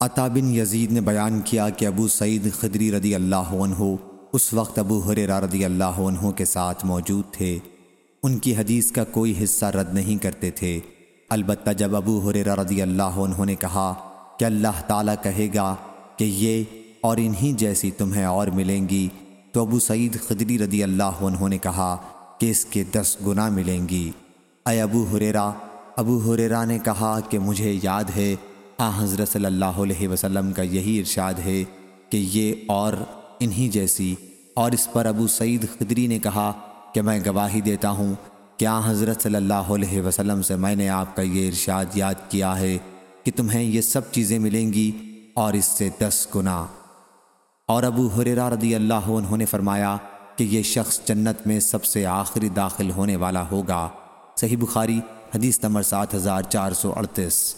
عطا بن یزید نے بیان کیا کہ ابو سعید خدری رضی اللہ عنہ اس وقت ابو حریرہ رضی اللہ عنہ کے ساتھ موجود تھے۔ ان کی حدیث کا کوئی حصہ رد نہیں کرتے تھے۔ البتہ جب ابو حریرہ رضی اللہ عنہ نے کہا کہ اللہ تعالیٰ کہے گا کہ یہ اور انہی جیسی تمہیں اور ملیں گی، تو ابو سعید خدری رضی اللہ عنہ نے کہا کہ اس کے دس گنا ملیں گی۔ اے ابو حریرہ ابو حریرہ نے کہا کہ مجھے یاد ہے آ حضرت صلی اللہ علیہ وسلم کا یہی ارشاد ہے کہ یہ اور انہی جیسی۔ اور اس پر ابو سعید خدری نے کہا کہ میں گواہی دیتا ہوں کہ حضرت صلی اللہ علیہ وسلم سے میں نے آپ کا یہ ارشاد یاد کیا ہے کہ تمہیں یہ سب چیزیں ملیں گی اور اس سے دس گنا۔ اور ابو حریرہ رضی اللہ عنہ نے فرمایا کہ یہ شخص جنت میں سب سے آخری داخل ہونے والا ہوگا۔ صحیح بخاری، حدیث نمبر سات ہزار چار سو اڑتیس۔